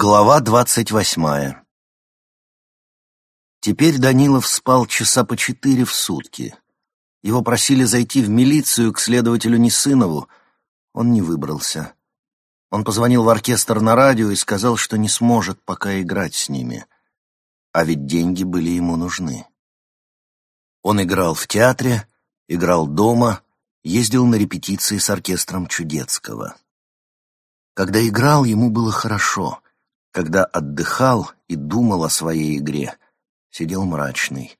Глава двадцать восьмая Теперь Данилов спал часа по четыре в сутки. Его просили зайти в милицию к следователю Несынову. Он не выбрался. Он позвонил в оркестр на радио и сказал, что не сможет пока играть с ними. А ведь деньги были ему нужны. Он играл в театре, играл дома, ездил на репетиции с оркестром Чудецкого. Когда играл, ему было хорошо. Когда отдыхал и думал о своей игре, сидел мрачный.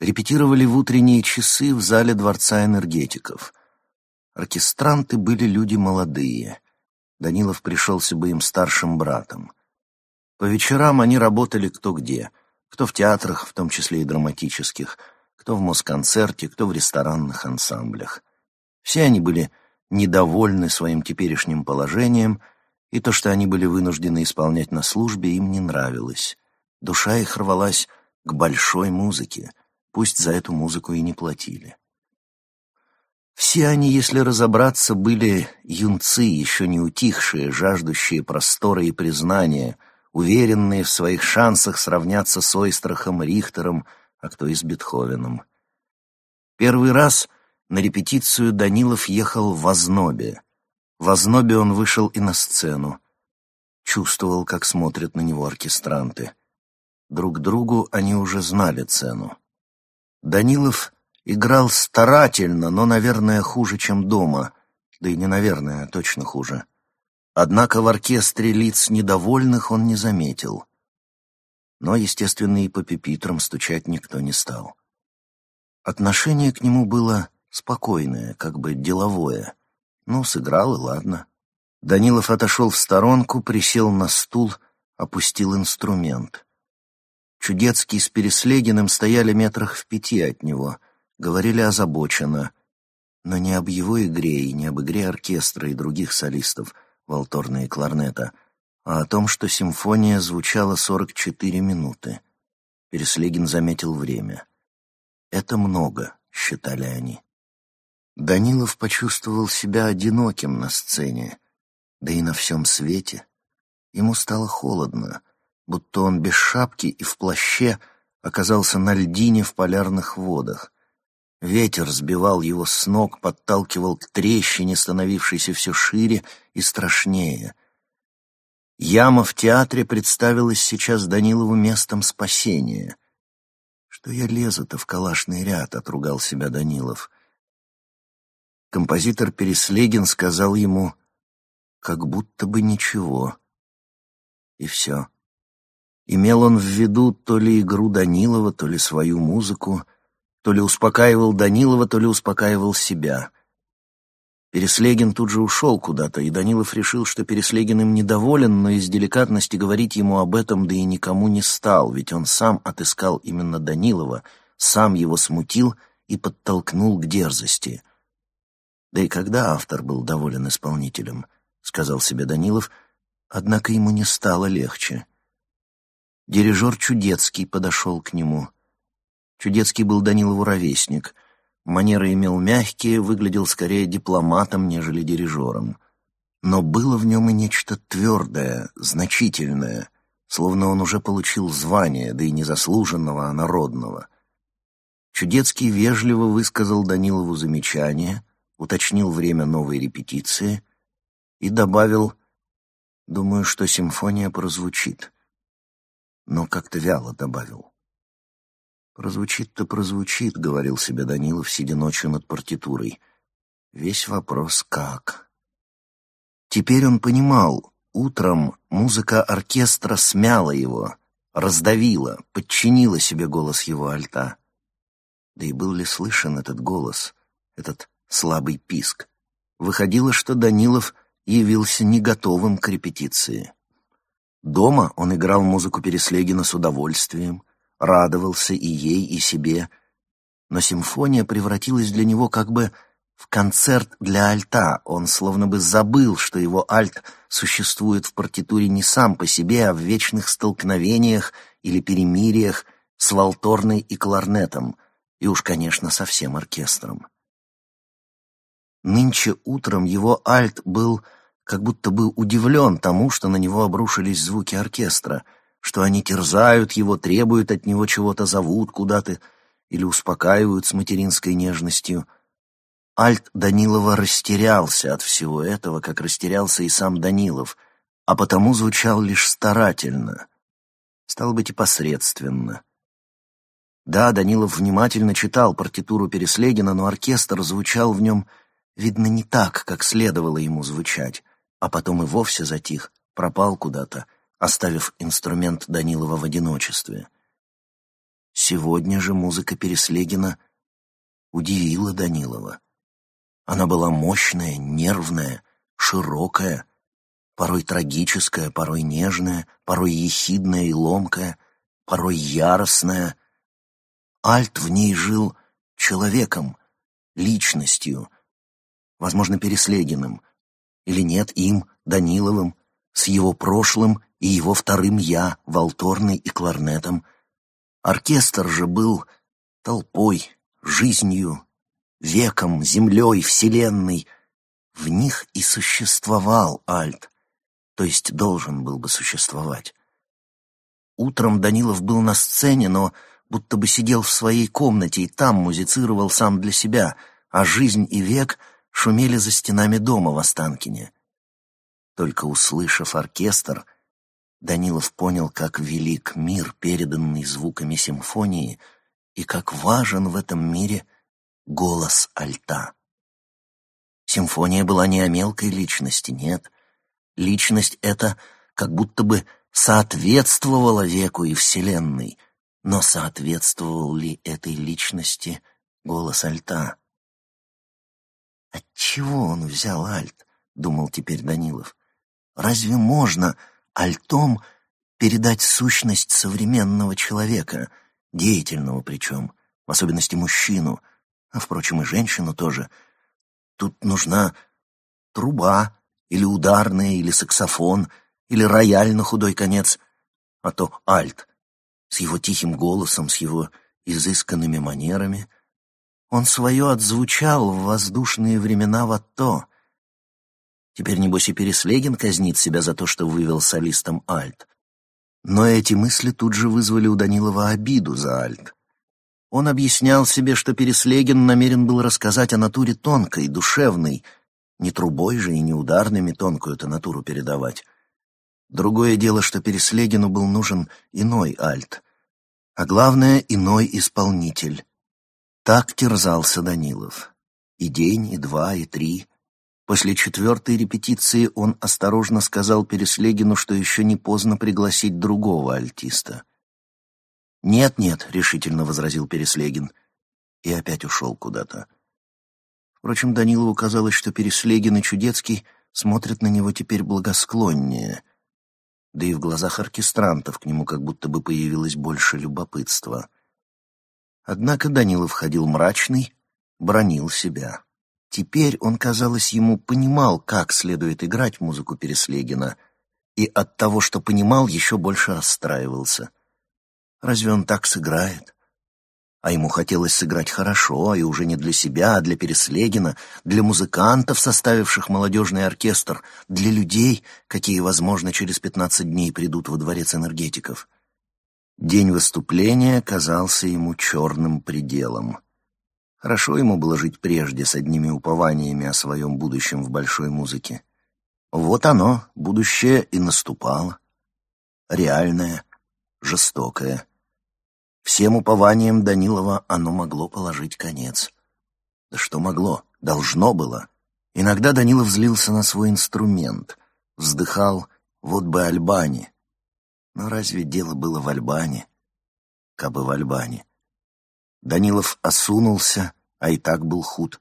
Репетировали в утренние часы в зале Дворца энергетиков. Оркестранты были люди молодые. Данилов пришелся бы им старшим братом. По вечерам они работали кто где, кто в театрах, в том числе и драматических, кто в Москонцерте, кто в ресторанных ансамблях. Все они были недовольны своим теперешним положением, и то, что они были вынуждены исполнять на службе, им не нравилось. Душа их рвалась к большой музыке, пусть за эту музыку и не платили. Все они, если разобраться, были юнцы, еще не утихшие, жаждущие простора и признания, уверенные в своих шансах сравняться с Ойстрахом, Рихтером, а кто и с Бетховеном. Первый раз на репетицию Данилов ехал в Ознобе. В Ознобе он вышел и на сцену. Чувствовал, как смотрят на него оркестранты. Друг другу они уже знали цену. Данилов играл старательно, но, наверное, хуже, чем дома. Да и не наверное, а точно хуже. Однако в оркестре лиц недовольных он не заметил. Но, естественно, и по пепитрам стучать никто не стал. Отношение к нему было спокойное, как бы деловое. Ну, сыграл и ладно. Данилов отошел в сторонку, присел на стул, опустил инструмент. Чудецкий с Переслегиным стояли метрах в пяти от него, говорили озабоченно, но не об его игре и не об игре оркестра и других солистов, Волторна и Кларнета, а о том, что симфония звучала сорок четыре минуты. Переслегин заметил время. «Это много», — считали они. Данилов почувствовал себя одиноким на сцене, да и на всем свете. Ему стало холодно, будто он без шапки и в плаще оказался на льдине в полярных водах. Ветер сбивал его с ног, подталкивал к трещине, становившейся все шире и страшнее. Яма в театре представилась сейчас Данилову местом спасения. «Что я лезу-то в калашный ряд?» — отругал себя Данилов — Композитор Переслегин сказал ему «как будто бы ничего». И все. Имел он в виду то ли игру Данилова, то ли свою музыку, то ли успокаивал Данилова, то ли успокаивал себя. Переслегин тут же ушел куда-то, и Данилов решил, что Переслегин им недоволен, но из деликатности говорить ему об этом да и никому не стал, ведь он сам отыскал именно Данилова, сам его смутил и подтолкнул к дерзости — да и когда автор был доволен исполнителем, сказал себе Данилов, однако ему не стало легче. Дирижер Чудецкий подошел к нему. Чудецкий был Данилову ровесник. Манеры имел мягкие, выглядел скорее дипломатом, нежели дирижером. Но было в нем и нечто твердое, значительное, словно он уже получил звание, да и не заслуженного, а народного. Чудецкий вежливо высказал Данилову замечание — уточнил время новой репетиции и добавил «Думаю, что симфония прозвучит». Но как-то вяло добавил. «Прозвучит-то прозвучит», — говорил себе Данилов, сидя ночью над партитурой. «Весь вопрос как». Теперь он понимал, утром музыка оркестра смяла его, раздавила, подчинила себе голос его альта. Да и был ли слышен этот голос, этот слабый писк. Выходило, что Данилов явился не готовым к репетиции. Дома он играл музыку Переслегина с удовольствием, радовался и ей, и себе, но симфония превратилась для него как бы в концерт для альта. Он словно бы забыл, что его альт существует в партитуре не сам по себе, а в вечных столкновениях или перемириях с валторной и кларнетом, и уж, конечно, со всем оркестром. Нынче утром его альт был как будто бы удивлен тому, что на него обрушились звуки оркестра, что они терзают его, требуют от него чего-то, зовут куда-то или успокаивают с материнской нежностью. Альт Данилова растерялся от всего этого, как растерялся и сам Данилов, а потому звучал лишь старательно, стало быть, и посредственно. Да, Данилов внимательно читал партитуру Переслегина, но оркестр звучал в нем, видно, не так, как следовало ему звучать а потом и вовсе затих, пропал куда-то, оставив инструмент Данилова в одиночестве. Сегодня же музыка Переслегина удивила Данилова. Она была мощная, нервная, широкая, порой трагическая, порой нежная, порой ехидная и ломкая, порой яростная. Альт в ней жил человеком, личностью, возможно, Переслегиным — или нет им, Даниловым, с его прошлым и его вторым «я», Волторной и кларнетом. Оркестр же был толпой, жизнью, веком, землей, вселенной. В них и существовал Альт, то есть должен был бы существовать. Утром Данилов был на сцене, но будто бы сидел в своей комнате и там музицировал сам для себя, а жизнь и век — шумели за стенами дома в Останкине. Только услышав оркестр, Данилов понял, как велик мир, переданный звуками симфонии, и как важен в этом мире голос альта. Симфония была не о мелкой личности, нет. Личность эта как будто бы соответствовала веку и Вселенной, но соответствовал ли этой личности голос альта? Отчего он взял альт? Думал теперь Данилов. Разве можно альтом передать сущность современного человека, деятельного причем, в особенности мужчину, а, впрочем, и женщину тоже? Тут нужна труба, или ударная, или саксофон, или рояль на худой конец, а то альт с его тихим голосом, с его изысканными манерами — он свое отзвучал в воздушные времена в Атто. Теперь, небось, и Переслегин казнит себя за то, что вывел солистом Альт. Но эти мысли тут же вызвали у Данилова обиду за Альт. Он объяснял себе, что Переслегин намерен был рассказать о натуре тонкой, душевной, не трубой же и не ударными тонкую эту натуру передавать. Другое дело, что Переслегину был нужен иной Альт, а главное, иной исполнитель. Так терзался Данилов. И день, и два, и три. После четвертой репетиции он осторожно сказал Переслегину, что еще не поздно пригласить другого альтиста. «Нет-нет», — решительно возразил Переслегин, и опять ушел куда-то. Впрочем, Данилову казалось, что Переслегин и Чудецкий смотрят на него теперь благосклоннее, да и в глазах оркестрантов к нему как будто бы появилось больше любопытства — Однако Данилов ходил мрачный, бронил себя. Теперь он, казалось, ему понимал, как следует играть музыку Переслегина, и от того, что понимал, еще больше расстраивался. Разве он так сыграет? А ему хотелось сыграть хорошо, и уже не для себя, а для Переслегина, для музыкантов, составивших молодежный оркестр, для людей, какие, возможно, через пятнадцать дней придут во дворец энергетиков. День выступления казался ему черным пределом. Хорошо ему было жить прежде с одними упованиями о своем будущем в большой музыке. Вот оно, будущее, и наступало. Реальное, жестокое. Всем упованиям Данилова оно могло положить конец. Да что могло? Должно было. Иногда Данилов злился на свой инструмент, вздыхал «вот бы Альбани», но разве дело было в Альбане? Кабы в Альбане. Данилов осунулся, а и так был худ.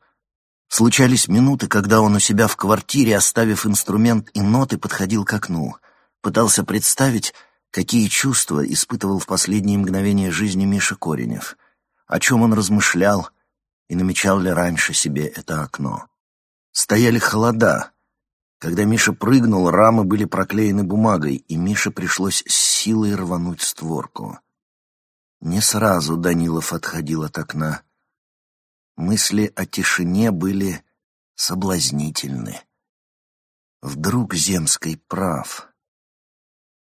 Случались минуты, когда он у себя в квартире, оставив инструмент и ноты, подходил к окну. Пытался представить, какие чувства испытывал в последние мгновения жизни Миша Коренев, о чем он размышлял и намечал ли раньше себе это окно. Стояли холода, когда Миша прыгнул, рамы были проклеены бумагой, и Мише пришлось с силой рвануть створку. Не сразу Данилов отходил от окна. Мысли о тишине были соблазнительны. Вдруг Земский прав.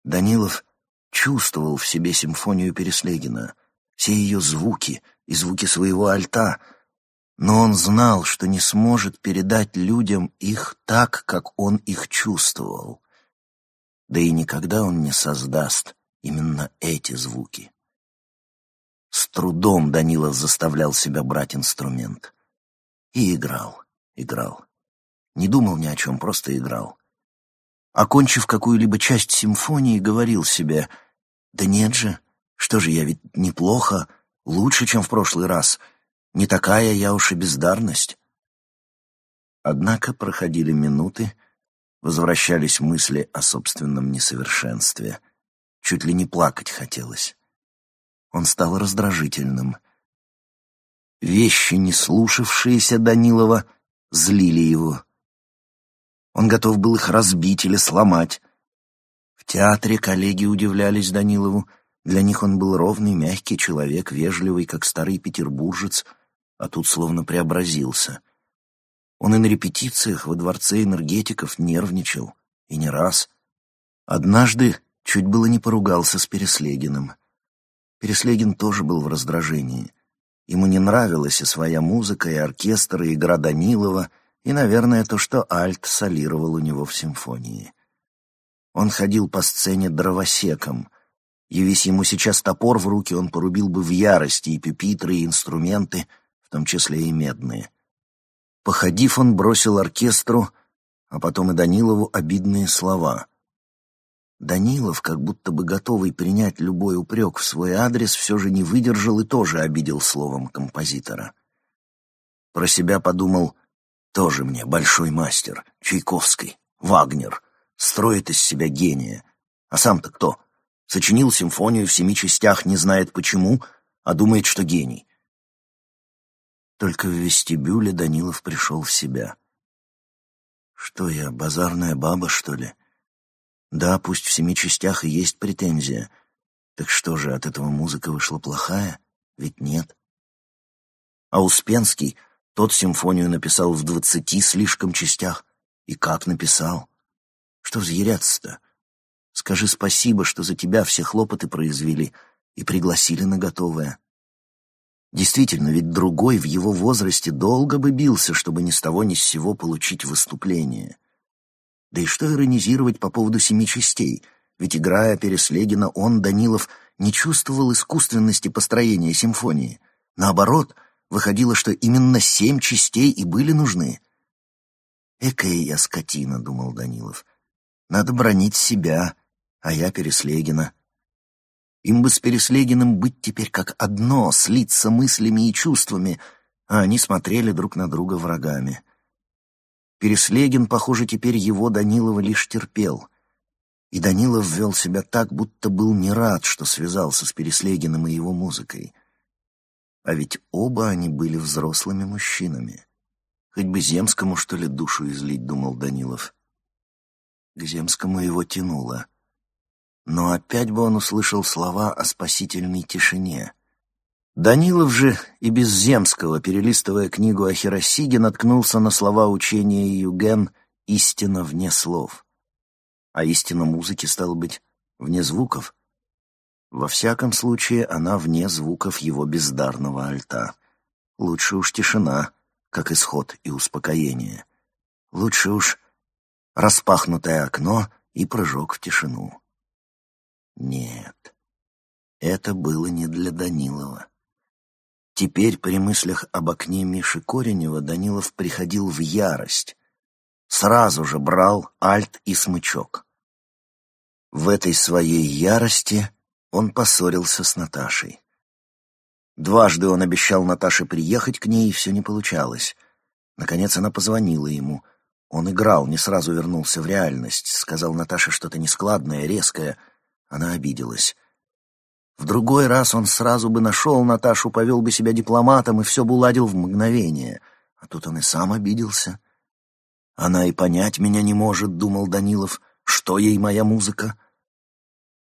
Данилов чувствовал в себе симфонию Переслегина, все ее звуки и звуки своего альта, но он знал, что не сможет передать людям их так, как он их чувствовал. Да и никогда он не создаст именно эти звуки. С трудом Данилов заставлял себя брать инструмент. И играл, играл. Не думал ни о чем, просто играл. Окончив какую-либо часть симфонии, говорил себе, «Да нет же, что же я ведь неплохо, лучше, чем в прошлый раз. Не такая я уж и бездарность». Однако проходили минуты, возвращались мысли о собственном несовершенстве. Чуть ли не плакать хотелось. Он стал раздражительным. Вещи, не слушавшиеся Данилова, злили его. Он готов был их разбить или сломать. В театре коллеги удивлялись Данилову. Для них он был ровный, мягкий человек, вежливый, как старый петербуржец, а тут словно преобразился. Он и на репетициях во дворце энергетиков нервничал, и не раз. Однажды чуть было не поругался с Переслегиным. Переслегин тоже был в раздражении. Ему не нравилась и своя музыка, и оркестр, и игра Данилова — и, наверное, то, что Альт солировал у него в симфонии. Он ходил по сцене дровосеком. Явись ему сейчас топор в руки, он порубил бы в ярости и пюпитры, и инструменты, том числе и медные. Походив, он бросил оркестру, а потом и Данилову обидные слова. Данилов, как будто бы готовый принять любой упрек в свой адрес, все же не выдержал и тоже обидел словом композитора. Про себя подумал — тоже мне большой мастер, Чайковский, Вагнер, строит из себя гения. А сам-то кто? Сочинил симфонию в семи частях, не знает почему, а думает, что гений. Только в вестибюле Данилов пришел в себя. Что я, базарная баба, что ли? Да, пусть в семи частях и есть претензия. Так что же, от этого музыка вышла плохая? Ведь нет. А Успенский тот симфонию написал в двадцати слишком частях. И как написал? Что взъяряться-то? Скажи спасибо, что за тебя все хлопоты произвели и пригласили на готовое. Действительно, ведь другой в его возрасте долго бы бился, чтобы ни с того ни с сего получить выступление. Да и что иронизировать по поводу семи частей? Ведь, играя Переслегина, он, Данилов, не чувствовал искусственности построения симфонии. Наоборот — Выходило, что именно семь частей и были нужны. «Экая я скотина», — думал Данилов. «Надо бронить себя, а я Переслегина». Им бы с Переслегиным быть теперь как одно, слиться мыслями и чувствами, а они смотрели друг на друга врагами. Переслегин, похоже, теперь его Данилова лишь терпел. И Данилов вел себя так, будто был не рад, что связался с Переслегиным и его музыкой. А ведь оба они были взрослыми мужчинами. Хоть бы Земскому, что ли, душу излить, думал Данилов. К Земскому его тянуло. Но опять бы он услышал слова о спасительной тишине. Данилов же и без Земского, перелистывая книгу о Хиросиге, наткнулся на слова учения Юген «Истина вне слов». А истина музыки, стало быть, вне звуков — во всяком случае, она вне звуков его бездарного альта. Лучше уж тишина, как исход и успокоение. Лучше уж распахнутое окно и прыжок в тишину. Нет, это было не для Данилова. Теперь при мыслях об окне Миши Коренева Данилов приходил в ярость. Сразу же брал альт и смычок. В этой своей ярости он поссорился с Наташей. Дважды он обещал Наташе приехать к ней, и все не получалось. Наконец она позвонила ему. Он играл, не сразу вернулся в реальность. Сказал Наташе что-то нескладное, резкое. Она обиделась. В другой раз он сразу бы нашел Наташу, повел бы себя дипломатом и все бы уладил в мгновение. А тут он и сам обиделся. «Она и понять меня не может», — думал Данилов. «Что ей моя музыка?»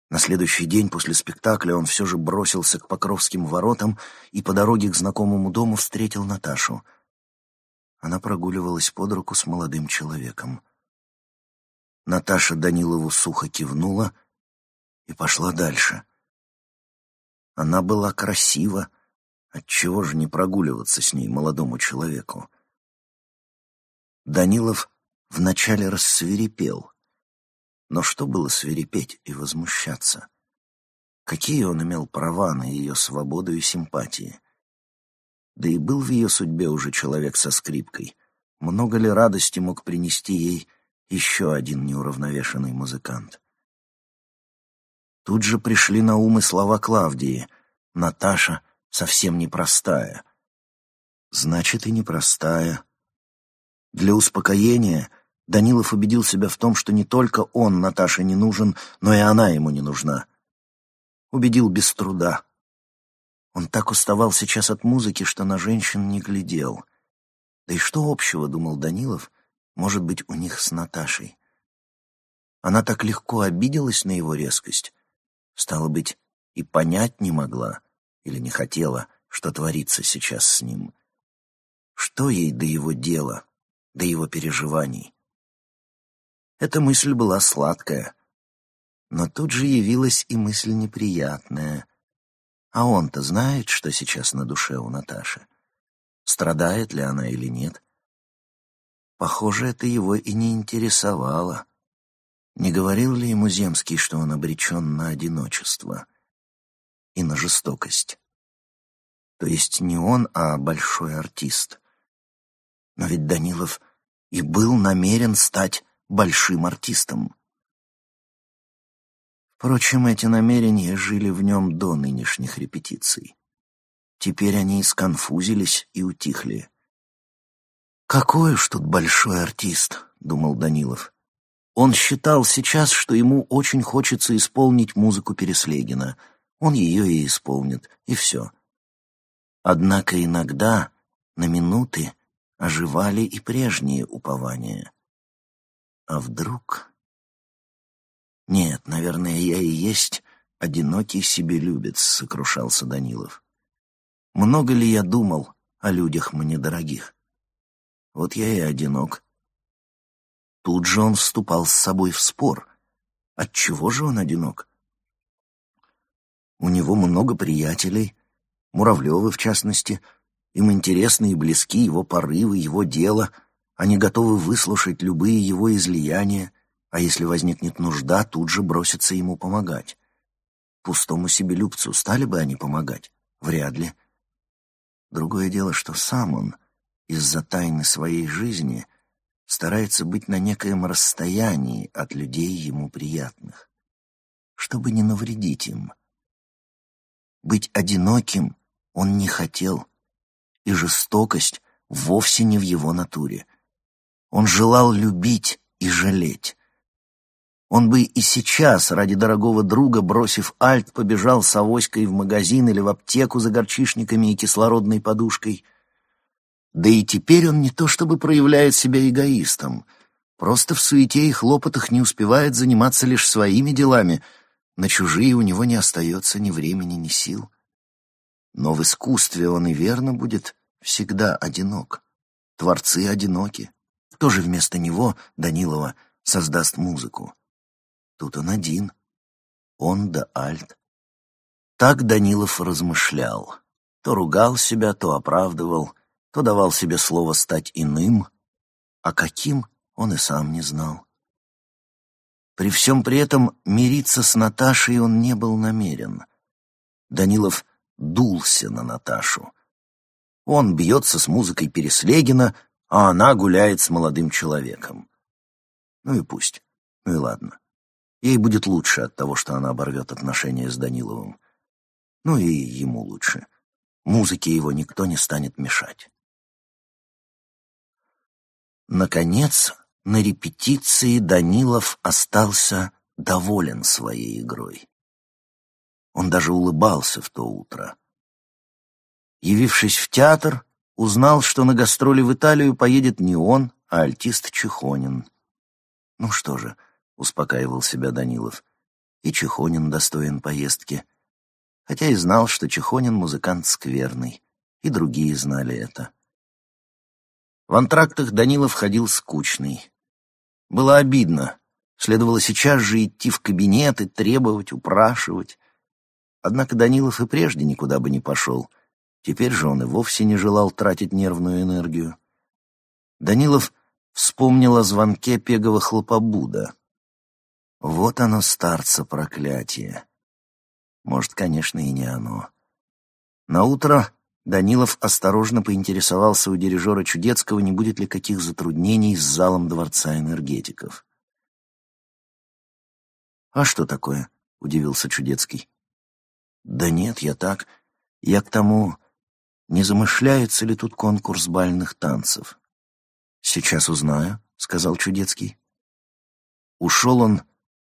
На следующий день после спектакля он все же бросился к Покровским воротам и по дороге к знакомому дому встретил Наташу. Она прогуливалась под руку с молодым человеком. Наташа Данилову сухо кивнула и пошла дальше. Она была красива, отчего же не прогуливаться с ней молодому человеку? Данилов вначале рассверепел. Но что было свирепеть и возмущаться? Какие он имел права на ее свободу и симпатии? Да и был в ее судьбе уже человек со скрипкой. Много ли радости мог принести ей еще один неуравновешенный музыкант? Тут же пришли на ум и слова Клавдии. Наташа совсем непростая. Значит, и непростая. Для успокоения Данилов убедил себя в том, что не только он Наташе не нужен, но и она ему не нужна. Убедил без труда. Он так уставал сейчас от музыки, что на женщин не глядел. Да и что общего, думал Данилов, может быть у них с Наташей? Она так легко обиделась на его резкость. Стало быть, и понять не могла или не хотела, что творится сейчас с ним. Что ей до его дела, до его переживаний? Эта мысль была сладкая, но тут же явилась и мысль неприятная. А он-то знает, что сейчас на душе у Наташи. Страдает ли она или нет? Похоже, это его и не интересовало. Не говорил ли ему Земский, что он обречен на одиночество и на жестокость? То есть не он, а большой артист. Но ведь Данилов и был намерен стать большим артистом. Впрочем, эти намерения жили в нем до нынешних репетиций. Теперь они сконфузились и утихли. «Какой уж тут большой артист», — думал Данилов. Он считал сейчас, что ему очень хочется исполнить музыку Переслегина. Он ее и исполнит, и все. Однако иногда, на минуты, оживали и прежние упования. А вдруг... «Нет, наверное, я и есть одинокий себелюбец», — сокрушался Данилов. «Много ли я думал о людях мне дорогих? Вот я и одинок». Тут же он вступал с собой в спор. Отчего же он одинок? У него много приятелей, Муравлевы в частности. Им интересны и близки его порывы, его дело. Они готовы выслушать любые его излияния — а если возникнет нужда, тут же бросятся ему помогать. Пустому себелюбцу стали бы они помогать? Вряд ли. Другое дело, что сам он из-за тайны своей жизни старается быть на некоем расстоянии от людей ему приятных, чтобы не навредить им. Быть одиноким он не хотел, и жестокость вовсе не в его натуре. Он желал любить и жалеть, он бы и сейчас, ради дорогого друга, бросив альт, побежал с авоськой в магазин или в аптеку за горчишниками и кислородной подушкой. Да и теперь он не то чтобы проявляет себя эгоистом, просто в суете и хлопотах не успевает заниматься лишь своими делами, на чужие у него не остается ни времени, ни сил. Но в искусстве он и верно будет всегда одинок. Творцы одиноки. Кто же вместо него, Данилова, создаст музыку? Тут он один. Он да Альт. Так Данилов размышлял. То ругал себя, то оправдывал, то давал себе слово стать иным, а каким он и сам не знал. При всем при этом мириться с Наташей он не был намерен. Данилов дулся на Наташу. Он бьется с музыкой Переслегина, а она гуляет с молодым человеком. Ну и пусть. Ну и ладно. Ей будет лучше от того, что она оборвет отношения с Даниловым. Ну и ему лучше. Музыке его никто не станет мешать. Наконец, на репетиции Данилов остался доволен своей игрой. Он даже улыбался в то утро. Явившись в театр, узнал, что на гастроли в Италию поедет не он, а альтист Чехонин. Ну что же, — успокаивал себя Данилов. И Чехонин достоин поездки. Хотя и знал, что Чехонин музыкант скверный, и другие знали это. В антрактах Данилов ходил скучный. Было обидно, Следовало сейчас же идти в кабинет и требовать, упрашивать. Однако Данилов и прежде никуда бы не пошел. Теперь же он и вовсе не желал тратить нервную энергию. Данилов вспомнил о звонке Пегова хлопобуда. Вот оно, старца, проклятие. Может, конечно, и не оно. Наутро Данилов осторожно поинтересовался у дирижера Чудецкого, не будет ли каких затруднений с залом Дворца энергетиков. «А что такое?» — удивился Чудецкий. «Да нет, я так. Я к тому, не замышляется ли тут конкурс бальных танцев?» «Сейчас узнаю», — сказал Чудецкий. Ушел он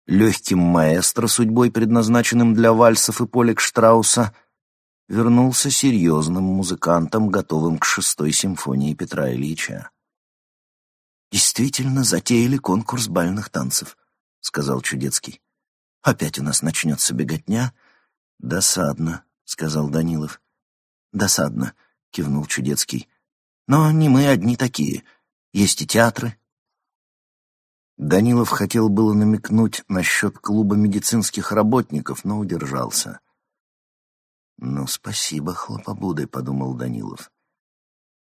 легким маэстро, судьбой предназначенным для вальсов и полек Штрауса, вернулся серьезным музыкантом, готовым к шестой симфонии Петра Ильича. «Действительно затеяли конкурс бальных танцев», — сказал Чудецкий. «Опять у нас начнется беготня». «Досадно», — сказал Данилов. «Досадно», — кивнул Чудецкий. «Но не мы одни такие. Есть и театры». Данилов хотел было намекнуть насчет клуба медицинских работников, но удержался. «Ну, спасибо, хлопобуды», — подумал Данилов.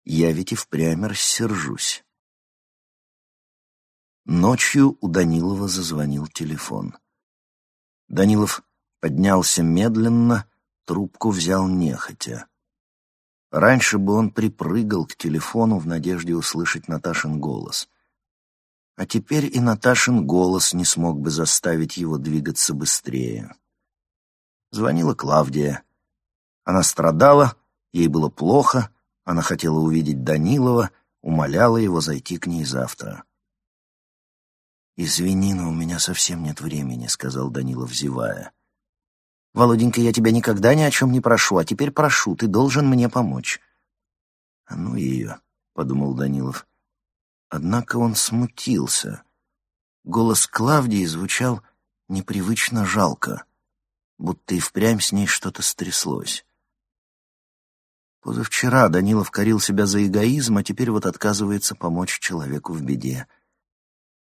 «Я ведь и впрямь рассержусь». Ночью у Данилова зазвонил телефон. Данилов поднялся медленно, трубку взял нехотя. Раньше бы он припрыгал к телефону в надежде услышать Наташин голос. А теперь и Наташин голос не смог бы заставить его двигаться быстрее. Звонила Клавдия. Она страдала, ей было плохо, она хотела увидеть Данилова, умоляла его зайти к ней завтра. «Извини, но у меня совсем нет времени», — сказал Данилов, зевая. Володенька, я тебя никогда ни о чем не прошу, а теперь прошу, ты должен мне помочь. — А ну ее, — подумал Данилов. Однако он смутился. Голос Клавдии звучал непривычно жалко, будто и впрямь с ней что-то стряслось. Позавчера Данилов корил себя за эгоизм, а теперь вот отказывается помочь человеку в беде.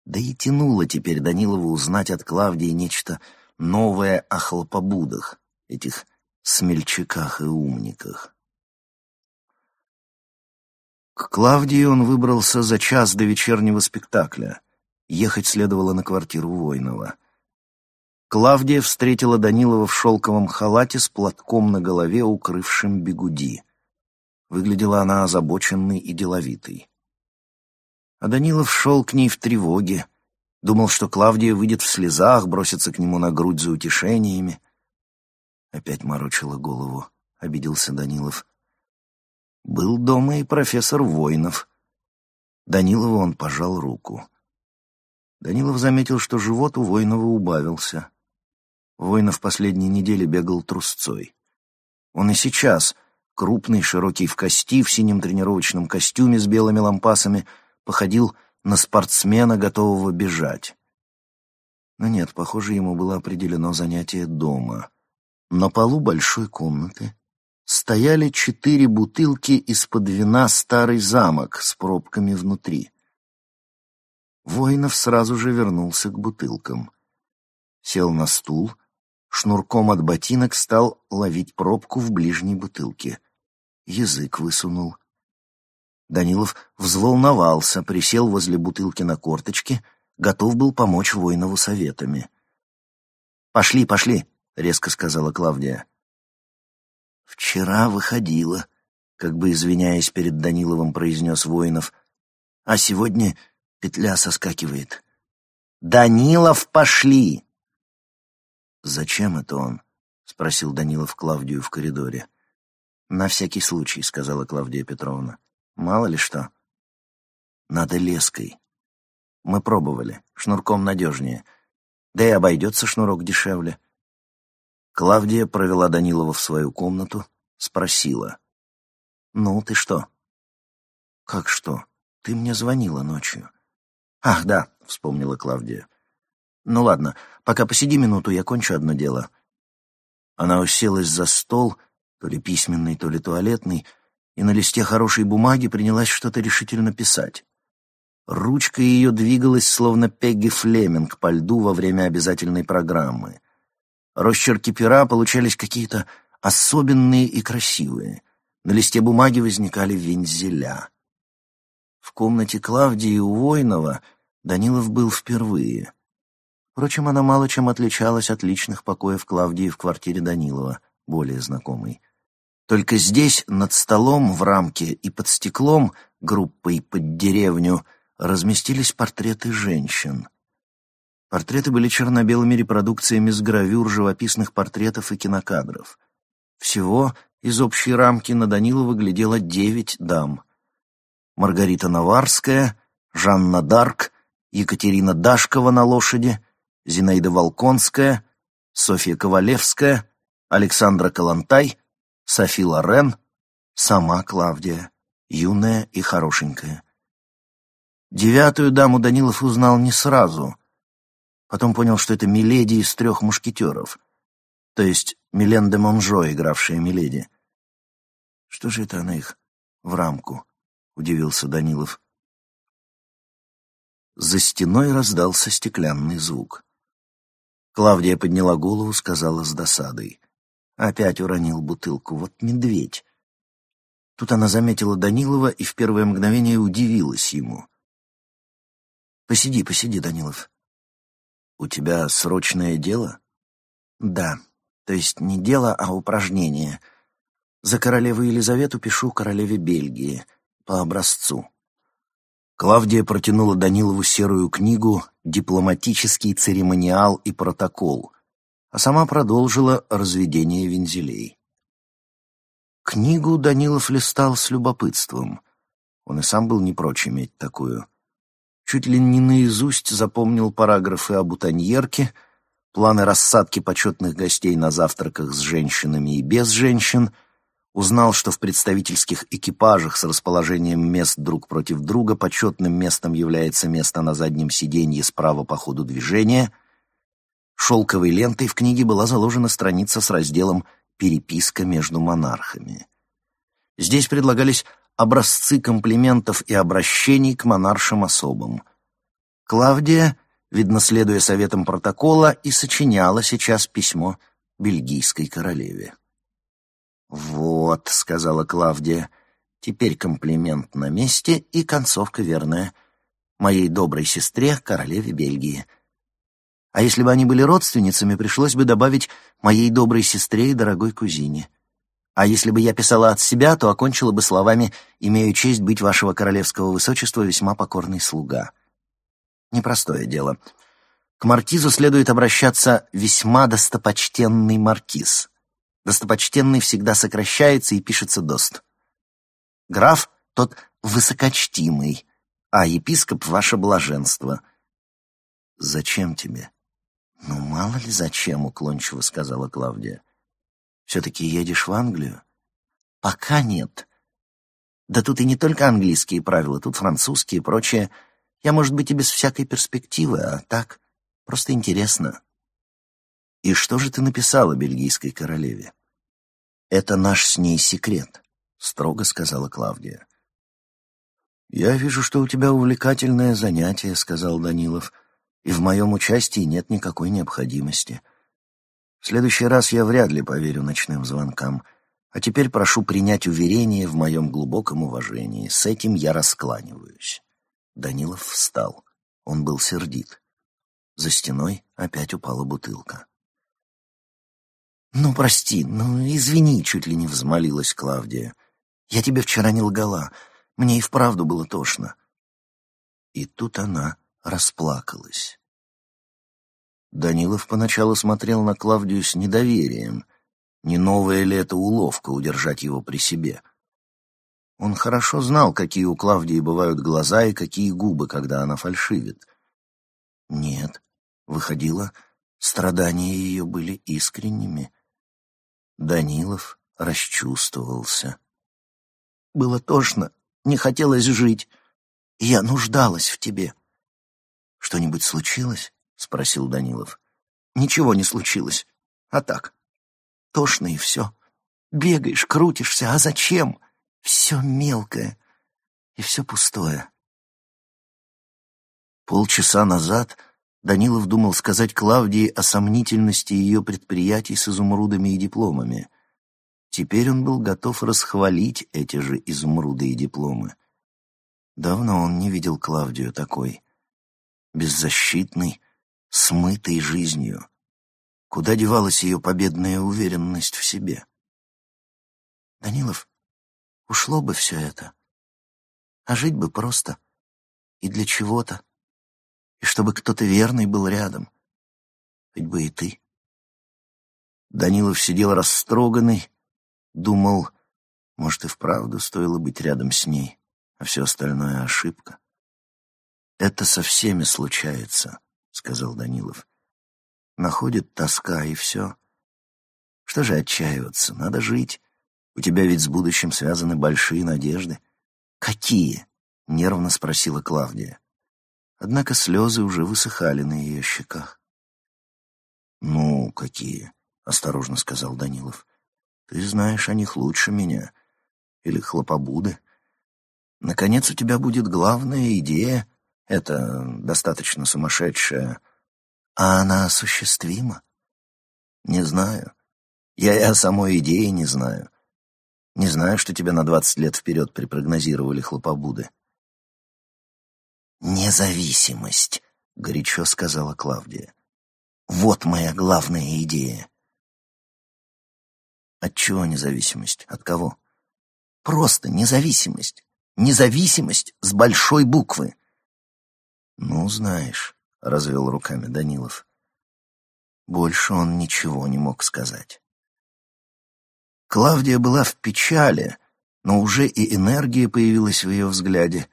Да и тянуло теперь Данилову узнать от Клавдии нечто новое о хлопобудах, этих смельчаках и умниках. К Клавдии он выбрался за час до вечернего спектакля. Ехать следовало на квартиру Войнова. Клавдия встретила Данилова в шелковом халате с платком на голове, укрывшим бегуди. Выглядела она озабоченной и деловитой. А Данилов шел к ней в тревоге, Думал, что Клавдия выйдет в слезах, бросится к нему на грудь за утешениями. Опять морочила голову, обиделся Данилов. Был дома и профессор Воинов. Данилову он пожал руку. Данилов заметил, что живот у Воинова убавился. Воинов последние недели бегал трусцой. Он и сейчас, крупный, широкий в кости, в синем тренировочном костюме с белыми лампасами, походил на спортсмена, готового бежать. Но нет, похоже, ему было определено занятие дома. На полу большой комнаты стояли четыре бутылки из-под вина «Старый замок» с пробками внутри. Воинов сразу же вернулся к бутылкам. Сел на стул, шнурком от ботинок стал ловить пробку в ближней бутылке. Язык высунул. Данилов взволновался, присел возле бутылки на корточки, готов был помочь Войнову советами. «Пошли, пошли», — резко сказала Клавдия. «Вчера выходила», — как бы извиняясь перед Даниловым, произнес Воинов. «А сегодня петля соскакивает». «Данилов, пошли!» «Зачем это он?» — спросил Данилов Клавдию в коридоре. «На всякий случай», — сказала Клавдия Петровна. Мало ли что. Надо леской. Мы пробовали. Шнурком надежнее. Да и обойдется шнурок дешевле. Клавдия провела Данилова в свою комнату, спросила. «Ну, ты что?» «Как что? Ты мне звонила ночью». «Ах, да», — вспомнила Клавдия. «Ну ладно, пока посиди минуту, я кончу одно дело». Она уселась за стол, то ли письменный, то ли туалетный, и на листе хорошей бумаги принялась что-то решительно писать. Ручка ее двигалась, словно Пегги Флеминг по льду во время обязательной программы. Росчерки пера получались какие-то особенные и красивые. На листе бумаги возникали вензеля. В комнате Клавдии у Войнова Данилов был впервые. Впрочем, она мало чем отличалась от личных покоев Клавдии в квартире Данилова, более знакомой. Только здесь, над столом, в рамке и под стеклом, группой под деревню, разместились портреты женщин. Портреты были черно-белыми репродукциями с гравюр живописных портретов и кинокадров. Всего из общей рамки на Данилова глядело девять дам. Маргарита Наварская, Жанна Дарк, Екатерина Дашкова на лошади, Зинаида Волконская, Софья Ковалевская, Александра Калантай, Софи Лорен, сама Клавдия, юная и хорошенькая. Девятую даму Данилов узнал не сразу. Потом понял, что это Миледи из трех мушкетеров, то есть Милен де Монжо, игравшая Миледи. Что же это она их в рамку? — удивился Данилов. За стеной раздался стеклянный звук. Клавдия подняла голову, сказала с досадой. Опять уронил бутылку. Вот медведь. Тут она заметила Данилова и в первое мгновение удивилась ему. «Посиди, посиди, Данилов. У тебя срочное дело?» «Да. То есть не дело, а упражнение. За королеву Елизавету пишу королеве Бельгии по образцу. Клавдия протянула Данилову серую книгу «Дипломатический церемониал и протокол», а сама продолжила разведение вензелей. Книгу Данилов листал с любопытством. Он и сам был не прочь иметь такую. Чуть ли не наизусть запомнил параграфы об утоньерке, планы рассадки почетных гостей на завтраках с женщинами и без женщин — Узнал, что в представительских экипажах с расположением мест друг против друга почетным местом является место на заднем сиденье справа по ходу движения. Шелковой лентой в книге была заложена страница с разделом «Переписка между монархами». Здесь предлагались образцы комплиментов и обращений к монаршим особам. Клавдия, видно, следуя советам протокола, и сочиняла сейчас письмо бельгийской королеве. «Вот», — сказала Клавдия, — «теперь комплимент на месте и концовка верная. Моей доброй сестре, королеве Бельгии». А если бы они были родственницами, пришлось бы добавить «моей доброй сестре и дорогой кузине». А если бы я писала от себя, то окончила бы словами «имею честь быть вашего королевского высочества весьма покорный слуга». Непростое дело. К маркизу следует обращаться «весьма достопочтенный маркиз». Достопочтенный всегда сокращается и пишется дост. Граф — тот высокочтимый, а епископ — ваше блаженство. Зачем тебе? Ну, мало ли зачем, уклончиво сказала Клавдия. Все-таки едешь в Англию? Пока нет. Да тут и не только английские правила, тут французские и прочее. Я, может быть, и без всякой перспективы, а так, просто интересно. «И что же ты написала бельгийской королеве?» «Это наш с ней секрет», — строго сказала Клавдия. «Я вижу, что у тебя увлекательное занятие», — сказал Данилов, «и в моем участии нет никакой необходимости. В следующий раз я вряд ли поверю ночным звонкам, а теперь прошу принять уверение в моем глубоком уважении. С этим я раскланиваюсь». Данилов встал. Он был сердит. За стеной опять упала бутылка. «Ну, прости, ну, извини», — чуть ли не взмолилась Клавдия. «Я тебе вчера не лгала. Мне и вправду было тошно». И тут она расплакалась. Данилов поначалу смотрел на Клавдию с недоверием. Не новая ли это уловка удержать его при себе? Он хорошо знал, какие у Клавдии бывают глаза и какие губы, когда она фальшивит. Нет, выходило, страдания ее были искренними. Данилов расчувствовался. Было тошно, не хотелось жить. Я нуждалась в тебе. Что-нибудь случилось? спросил Данилов. Ничего не случилось. А так. Тошно и все. Бегаешь, крутишься, а зачем? Все мелкое и все пустое. Полчаса назад Данилов думал сказать Клавдии о сомнительности ее предприятий с изумрудами и дипломами. Теперь он был готов расхвалить эти же изумруды и дипломы. Давно он не видел Клавдию такой, беззащитной, смытой жизнью. Куда девалась ее победная уверенность в себе? Данилов, ушло бы все это, а жить бы просто и для чего-то, и чтобы кто-то верный был рядом, хоть бы и ты. Данилов сидел растроганный, думал, может, и вправду стоило быть рядом с ней, а все остальное — ошибка. «Это со всеми случается», — сказал Данилов. «Находит тоска, и все. Что же отчаиваться? Надо жить. У тебя ведь с будущим связаны большие надежды». «Какие?» — нервно спросила Клавдия. Однако слезы уже высыхали на ее щеках. «Ну, какие?» — осторожно сказал Данилов. «Ты знаешь о них лучше меня. Или хлопобуды. Наконец у тебя будет главная идея. Это достаточно сумасшедшая. А она осуществима? Не знаю. Я и о самой идее не знаю. Не знаю, что тебя на двадцать лет вперед припрогнозировали хлопобуды. «Независимость», — горячо сказала Клавдия. «Вот моя главная идея». От чего независимость? От кого? Просто независимость. Независимость с большой буквы. Ну, знаешь, — развел руками Данилов. Больше он ничего не мог сказать. Клавдия была в печали, но уже и энергия появилась в ее взгляде.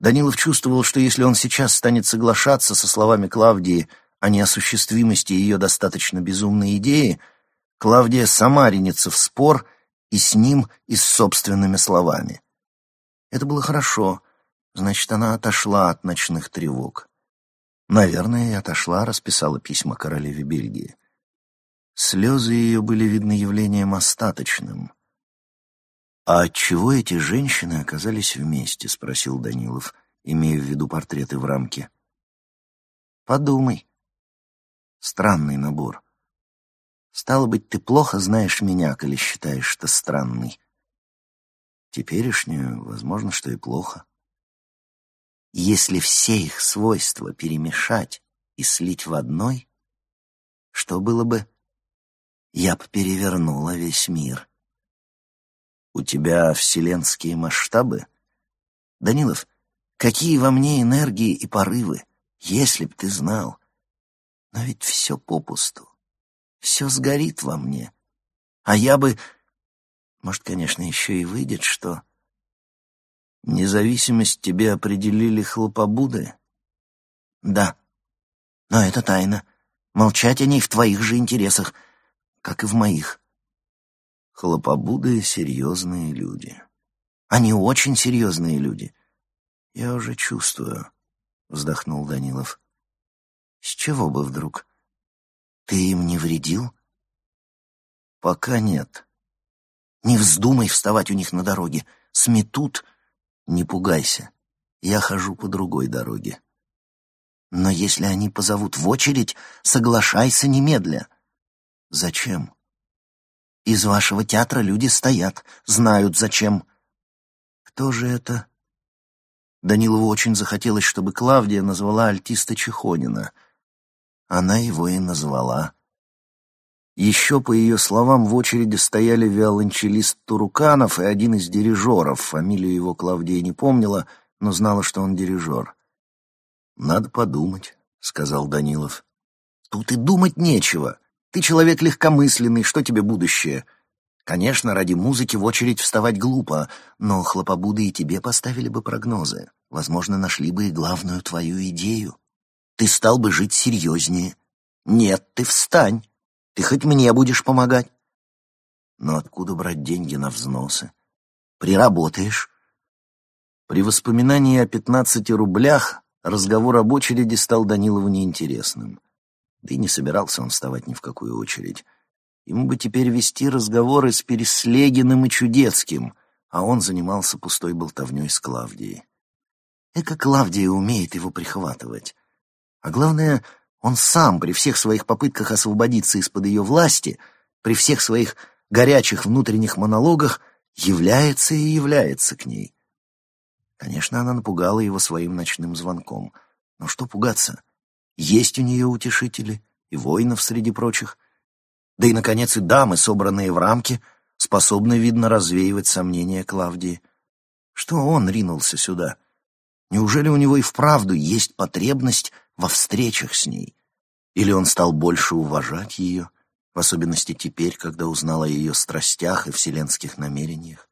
Данилов чувствовал, что если он сейчас станет соглашаться со словами Клавдии о неосуществимости ее достаточно безумной идеи, Клавдия сама ринется в спор и с ним, и с собственными словами. Это было хорошо, значит, она отошла от ночных тревог. Наверное, и отошла, расписала письма королеве Бельгии. Слезы ее были, видны явлением остаточным. «А отчего эти женщины оказались вместе?» — спросил Данилов, имея в виду портреты в рамке. «Подумай. Странный набор. Стало быть, ты плохо знаешь меня, коли считаешь, что странный. Теперешнюю, возможно, что и плохо. Если все их свойства перемешать и слить в одной, что было бы? Я бы перевернула весь мир. У тебя вселенские масштабы? Данилов, какие во мне энергии и порывы, если б ты знал. Но ведь все попусту, все сгорит во мне. А я бы... Может, конечно, еще и выйдет, что... Независимость тебе определили хлопобуды? Да. Но это тайна. Молчать о ней в твоих же интересах, как и в моих. Хлопобуды — серьезные люди. Они очень серьезные люди. Я уже чувствую, — вздохнул Данилов. С чего бы вдруг? Ты им не вредил? Пока нет. Не вздумай вставать у них на дороге. Сметут не пугайся, я хожу по другой дороге. Но если они позовут в очередь, соглашайся немедля. Зачем? Из вашего театра люди стоят, знают зачем. Кто же это? Данилову очень захотелось, чтобы Клавдия назвала альтиста Чехонина. Она его и назвала. Еще, по ее словам, в очереди стояли виолончелист Туруканов и один из дирижеров. Фамилию его Клавдия не помнила, но знала, что он дирижер. «Надо подумать», — сказал Данилов. «Тут и думать нечего. Ты человек легкомысленный, что тебе будущее? Конечно, ради музыки в очередь вставать глупо, но хлопобуды и тебе поставили бы прогнозы. Возможно, нашли бы и главную твою идею. Ты стал бы жить серьезнее. Нет, ты встань. Ты хоть мне будешь помогать. Но откуда брать деньги на взносы? Приработаешь. При воспоминании о пятнадцати рублях разговор об очереди стал Данилову неинтересным. Да и не собирался он вставать ни в какую очередь. Ему бы теперь вести разговоры с Переслегиным и Чудецким, а он занимался пустой болтовней с Клавдией. Эка Клавдия умеет его прихватывать. А главное, он сам при всех своих попытках освободиться из-под ее власти, при всех своих горячих внутренних монологах является и является к ней. Конечно, она напугала его своим ночным звонком. Но что пугаться? Есть у нее утешители и воинов среди прочих. Да и, наконец, и дамы, собранные в рамки, способны, видно, развеивать сомнения Клавдии. Что он ринулся сюда? Неужели у него и вправду есть потребность во встречах с ней? Или он стал больше уважать ее, в особенности теперь, когда узнал о ее страстях и вселенских намерениях?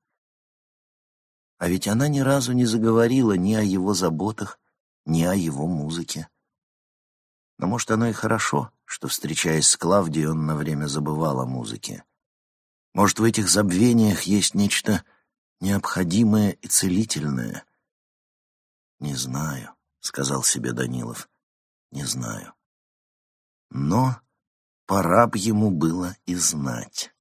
А ведь она ни разу не заговорила ни о его заботах, ни о его музыке. Но, может, оно и хорошо, что, встречаясь с Клавдией, он на время забывал о музыке. Может, в этих забвениях есть нечто необходимое и целительное? «Не знаю», — сказал себе Данилов, — «не знаю». Но пора б ему было и знать.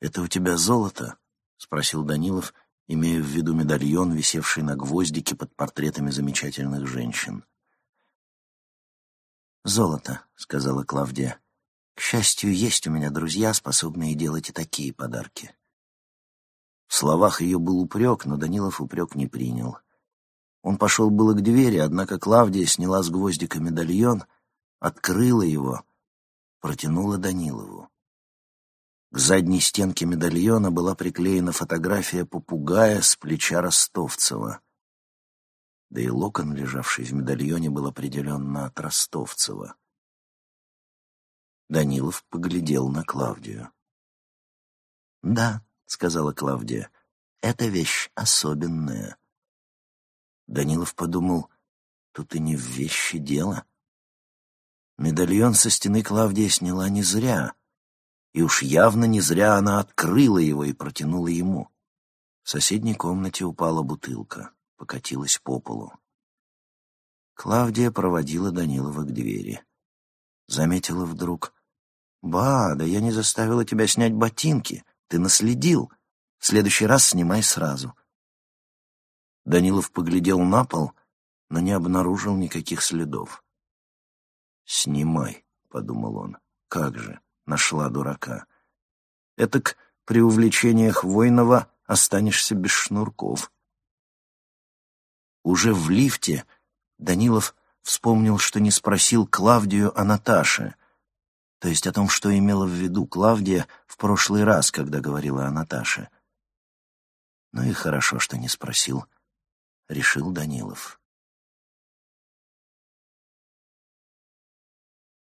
«Это у тебя золото?» — спросил Данилов, имея в виду медальон, висевший на гвоздике под портретами замечательных женщин. «Золото», — сказала Клавдия. «К счастью, есть у меня друзья, способные делать и такие подарки». В словах ее был упрек, но Данилов упрек не принял. Он пошел было к двери, однако Клавдия сняла с гвоздика медальон, открыла его, протянула Данилову. К задней стенке медальона была приклеена фотография попугая с плеча Ростовцева. Да и локон, лежавший в медальоне, был определенно от Ростовцева. Данилов поглядел на Клавдию. «Да», — сказала Клавдия, — «эта вещь особенная». Данилов подумал, тут и не в вещи дело. Медальон со стены Клавдия сняла не зря — и уж явно не зря она открыла его и протянула ему. В соседней комнате упала бутылка, покатилась по полу. Клавдия проводила Данилова к двери. Заметила вдруг. «Ба, да я не заставила тебя снять ботинки. Ты наследил. В следующий раз снимай сразу». Данилов поглядел на пол, но не обнаружил никаких следов. «Снимай», — подумал он. «Как же? нашла дурака. Этак при увлечениях Войнова останешься без шнурков. Уже в лифте Данилов вспомнил, что не спросил Клавдию о Наташе, то есть о том, что имела в виду Клавдия в прошлый раз, когда говорила о Наташе. Ну и хорошо, что не спросил, решил Данилов.